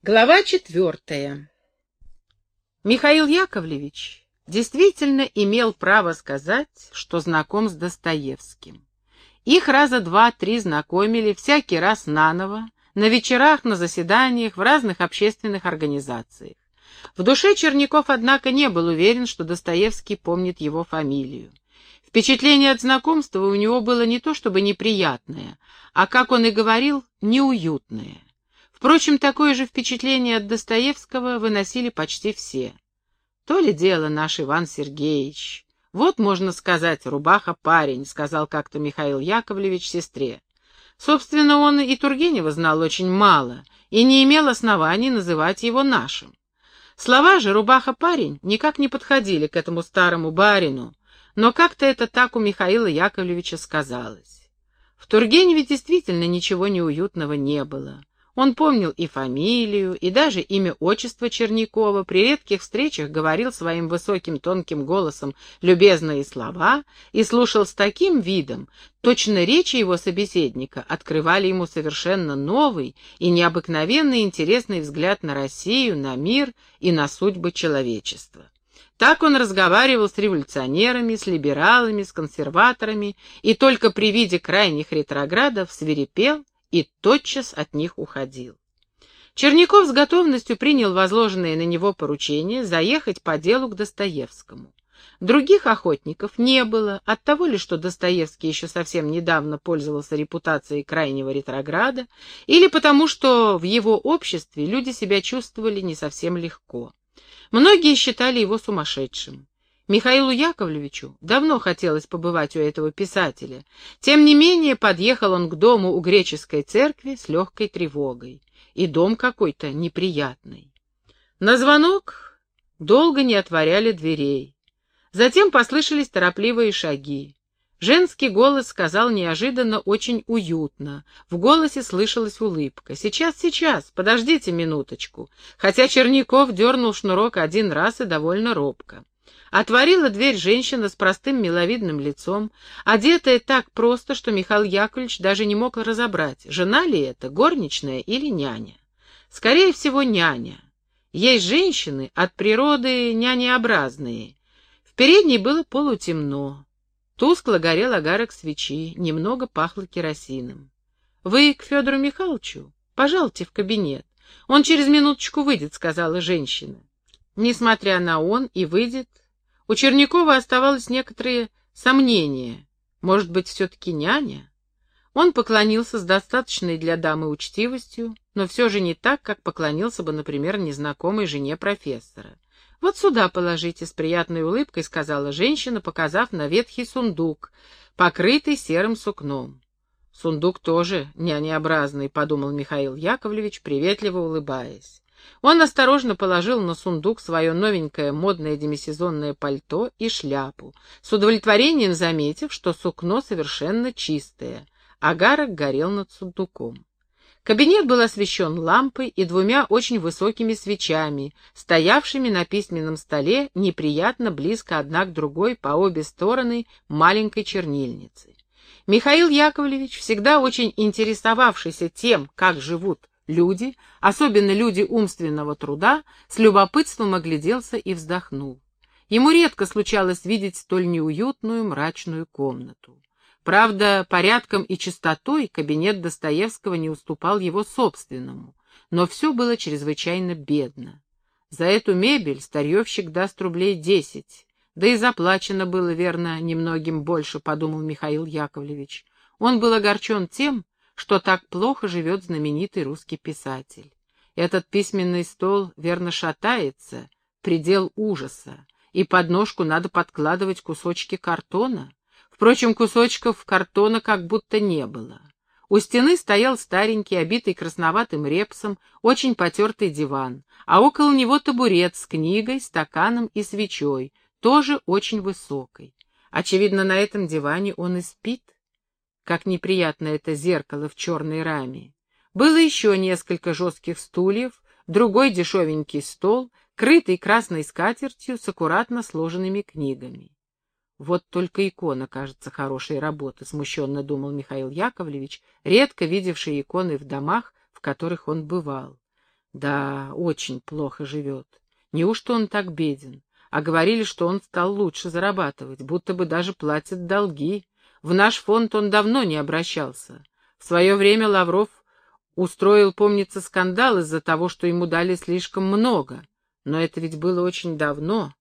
Глава четвертая. Михаил Яковлевич действительно имел право сказать, что знаком с Достоевским. Их раза два-три знакомили всякий раз наново, на вечерах, на заседаниях, в разных общественных организациях. В душе Черняков, однако, не был уверен, что Достоевский помнит его фамилию. Впечатление от знакомства у него было не то чтобы неприятное, а, как он и говорил, неуютное. Впрочем, такое же впечатление от Достоевского выносили почти все. То ли дело наш Иван Сергеевич. Вот, можно сказать, рубаха-парень, сказал как-то Михаил Яковлевич сестре. Собственно, он и Тургенева знал очень мало и не имел оснований называть его нашим. Слова же «рубаха-парень» никак не подходили к этому старому барину, но как-то это так у Михаила Яковлевича сказалось. В Тургеневе действительно ничего неуютного не было. Он помнил и фамилию, и даже имя отчества Чернякова, при редких встречах говорил своим высоким тонким голосом любезные слова и слушал с таким видом, точно речи его собеседника открывали ему совершенно новый и необыкновенно интересный взгляд на Россию, на мир и на судьбы человечества. Так он разговаривал с революционерами, с либералами, с консерваторами, и только при виде крайних ретроградов свирепел и тотчас от них уходил. Черняков с готовностью принял возложенное на него поручение заехать по делу к Достоевскому. Других охотников не было, от того ли, что Достоевский еще совсем недавно пользовался репутацией крайнего ретрограда, или потому, что в его обществе люди себя чувствовали не совсем легко. Многие считали его сумасшедшим. Михаилу Яковлевичу давно хотелось побывать у этого писателя. Тем не менее, подъехал он к дому у греческой церкви с легкой тревогой. И дом какой-то неприятный. На звонок долго не отворяли дверей. Затем послышались торопливые шаги. Женский голос сказал неожиданно очень уютно. В голосе слышалась улыбка. «Сейчас, сейчас, подождите минуточку». Хотя Черняков дернул шнурок один раз и довольно робко. Отворила дверь женщина с простым миловидным лицом, одетая так просто, что Михаил Яковлевич даже не мог разобрать, жена ли это, горничная или няня. Скорее всего, няня. Есть женщины от природы нянеобразные. В передней было полутемно. Тускло горел огарок свечи, немного пахло керосином. «Вы к Федору Михайловичу? Пожалуйте в кабинет. Он через минуточку выйдет», — сказала женщина. Несмотря на он и выйдет, у Чернякова оставалось некоторые сомнения. Может быть, все-таки няня? Он поклонился с достаточной для дамы учтивостью, но все же не так, как поклонился бы, например, незнакомой жене профессора. «Вот сюда положите», — с приятной улыбкой сказала женщина, показав на ветхий сундук, покрытый серым сукном. «Сундук тоже нянеобразный», — подумал Михаил Яковлевич, приветливо улыбаясь. Он осторожно положил на сундук свое новенькое модное демисезонное пальто и шляпу, с удовлетворением заметив, что сукно совершенно чистое. Агарок горел над сундуком. Кабинет был освещен лампой и двумя очень высокими свечами, стоявшими на письменном столе неприятно близко одна к другой по обе стороны маленькой чернильницы. Михаил Яковлевич, всегда очень интересовавшийся тем, как живут Люди, особенно люди умственного труда, с любопытством огляделся и вздохнул. Ему редко случалось видеть столь неуютную мрачную комнату. Правда, порядком и чистотой кабинет Достоевского не уступал его собственному, но все было чрезвычайно бедно. За эту мебель старьевщик даст рублей десять, да и заплачено было, верно, немногим больше, подумал Михаил Яковлевич. Он был огорчен тем, что так плохо живет знаменитый русский писатель. Этот письменный стол верно шатается, предел ужаса, и под ножку надо подкладывать кусочки картона. Впрочем, кусочков картона как будто не было. У стены стоял старенький, обитый красноватым репсом, очень потертый диван, а около него табурет с книгой, стаканом и свечой, тоже очень высокой. Очевидно, на этом диване он и спит. Как неприятно это зеркало в черной раме. Было еще несколько жестких стульев, другой дешевенький стол, крытый красной скатертью с аккуратно сложенными книгами. Вот только икона, кажется, хорошей работы, смущенно думал Михаил Яковлевич, редко видевший иконы в домах, в которых он бывал. Да, очень плохо живет. Неужто он так беден? А говорили, что он стал лучше зарабатывать, будто бы даже платит долги. В наш фонд он давно не обращался. В свое время Лавров устроил, помнится, скандал из-за того, что ему дали слишком много. Но это ведь было очень давно.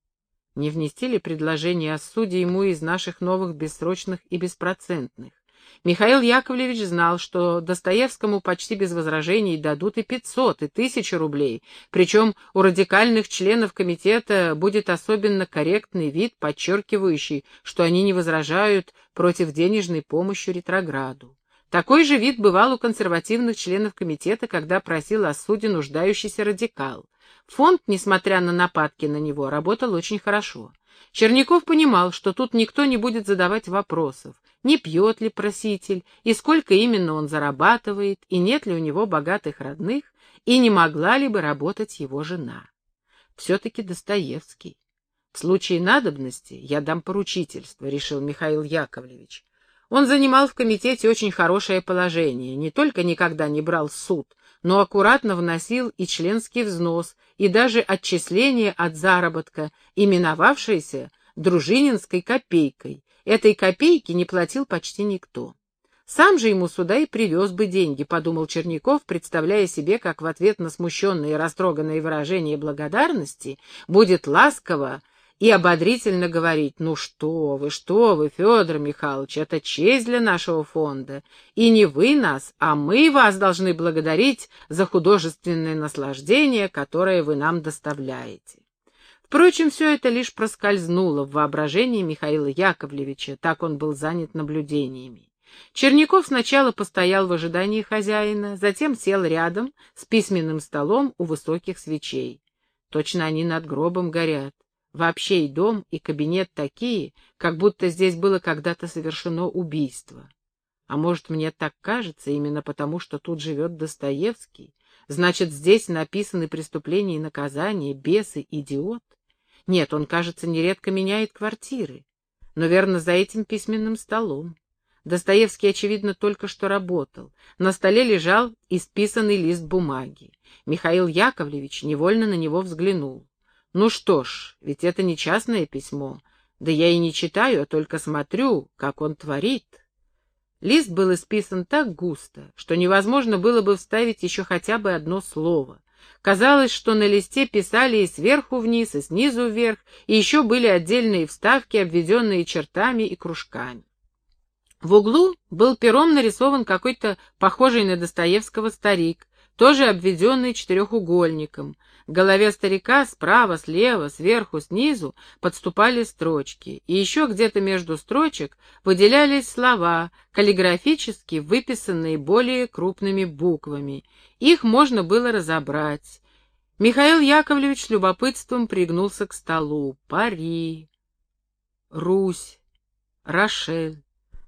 Не внести ли предложение о суде ему из наших новых бессрочных и беспроцентных? Михаил Яковлевич знал, что Достоевскому почти без возражений дадут и пятьсот, и тысячу рублей, причем у радикальных членов комитета будет особенно корректный вид, подчеркивающий, что они не возражают против денежной помощи ретрограду. Такой же вид бывал у консервативных членов комитета, когда просил о суде нуждающийся радикал. Фонд, несмотря на нападки на него, работал очень хорошо. Черняков понимал, что тут никто не будет задавать вопросов, не пьет ли проситель, и сколько именно он зарабатывает, и нет ли у него богатых родных, и не могла ли бы работать его жена. Все-таки Достоевский. В случае надобности я дам поручительство, решил Михаил Яковлевич. Он занимал в комитете очень хорошее положение, не только никогда не брал суд, но аккуратно вносил и членский взнос, и даже отчисление от заработка, именовавшееся дружининской копейкой. Этой копейки не платил почти никто. Сам же ему сюда и привез бы деньги, подумал Черняков, представляя себе, как в ответ на смущенные и растроганные выражения благодарности будет ласково и ободрительно говорить, «Ну что вы, что вы, Федор Михайлович, это честь для нашего фонда, и не вы нас, а мы вас должны благодарить за художественное наслаждение, которое вы нам доставляете». Впрочем, все это лишь проскользнуло в воображении Михаила Яковлевича, так он был занят наблюдениями. Черняков сначала постоял в ожидании хозяина, затем сел рядом с письменным столом у высоких свечей. Точно они над гробом горят. Вообще и дом, и кабинет такие, как будто здесь было когда-то совершено убийство. А может, мне так кажется, именно потому, что тут живет Достоевский? Значит, здесь написаны преступления и наказания, бесы, идиот? Нет, он, кажется, нередко меняет квартиры. Но, верно, за этим письменным столом. Достоевский, очевидно, только что работал. На столе лежал исписанный лист бумаги. Михаил Яковлевич невольно на него взглянул. Ну что ж, ведь это не частное письмо. Да я и не читаю, а только смотрю, как он творит. Лист был исписан так густо, что невозможно было бы вставить еще хотя бы одно слово. Казалось, что на листе писали и сверху вниз, и снизу вверх, и еще были отдельные вставки, обведенные чертами и кружками. В углу был пером нарисован какой-то похожий на Достоевского старик, тоже обведенный четырехугольником. К голове старика справа, слева, сверху, снизу подступали строчки, и еще где-то между строчек выделялись слова, каллиграфически выписанные более крупными буквами. Их можно было разобрать. Михаил Яковлевич с любопытством пригнулся к столу. Пари, Русь, Рошель.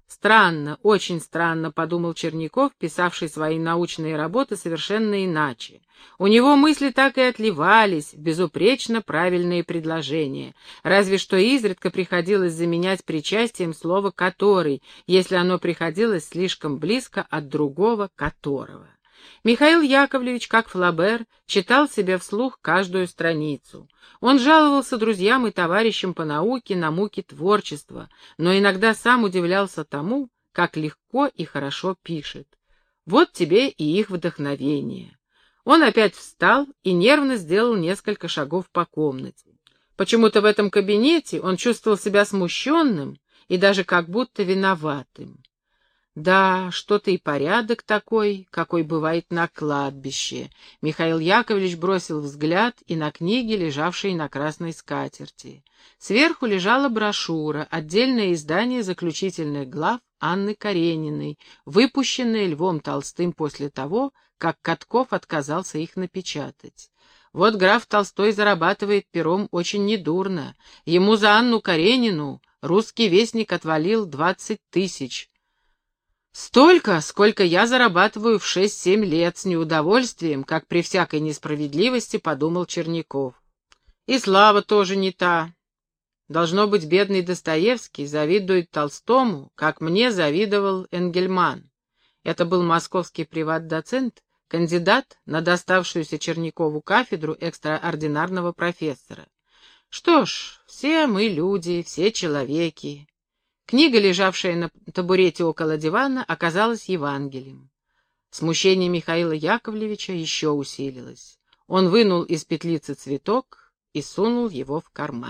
Странно, очень странно, подумал Черняков, писавший свои научные работы совершенно иначе. У него мысли так и отливались, безупречно правильные предложения, разве что изредка приходилось заменять причастием слово «который», если оно приходилось слишком близко от другого «которого». Михаил Яковлевич, как Флабер, читал себе вслух каждую страницу. Он жаловался друзьям и товарищам по науке на муки творчества, но иногда сам удивлялся тому, как легко и хорошо пишет. Вот тебе и их вдохновение. Он опять встал и нервно сделал несколько шагов по комнате. Почему-то в этом кабинете он чувствовал себя смущенным и даже как будто виноватым. Да, что-то и порядок такой, какой бывает на кладбище. Михаил Яковлевич бросил взгляд и на книги, лежавшие на красной скатерти. Сверху лежала брошюра, отдельное издание заключительных глав Анны Карениной, выпущенное Львом Толстым после того, как Катков отказался их напечатать. Вот граф Толстой зарабатывает пером очень недурно. Ему за Анну Каренину русский вестник отвалил двадцать тысяч, Столько, сколько я зарабатываю в шесть-семь лет с неудовольствием, как при всякой несправедливости подумал Черняков. И слава тоже не та. Должно быть, бедный Достоевский завидует Толстому, как мне завидовал Энгельман. Это был московский приват-доцент, кандидат на доставшуюся Чернякову кафедру экстраординарного профессора. Что ж, все мы люди, все человеки. Книга, лежавшая на табурете около дивана, оказалась Евангелием. Смущение Михаила Яковлевича еще усилилось. Он вынул из петлицы цветок и сунул его в карман.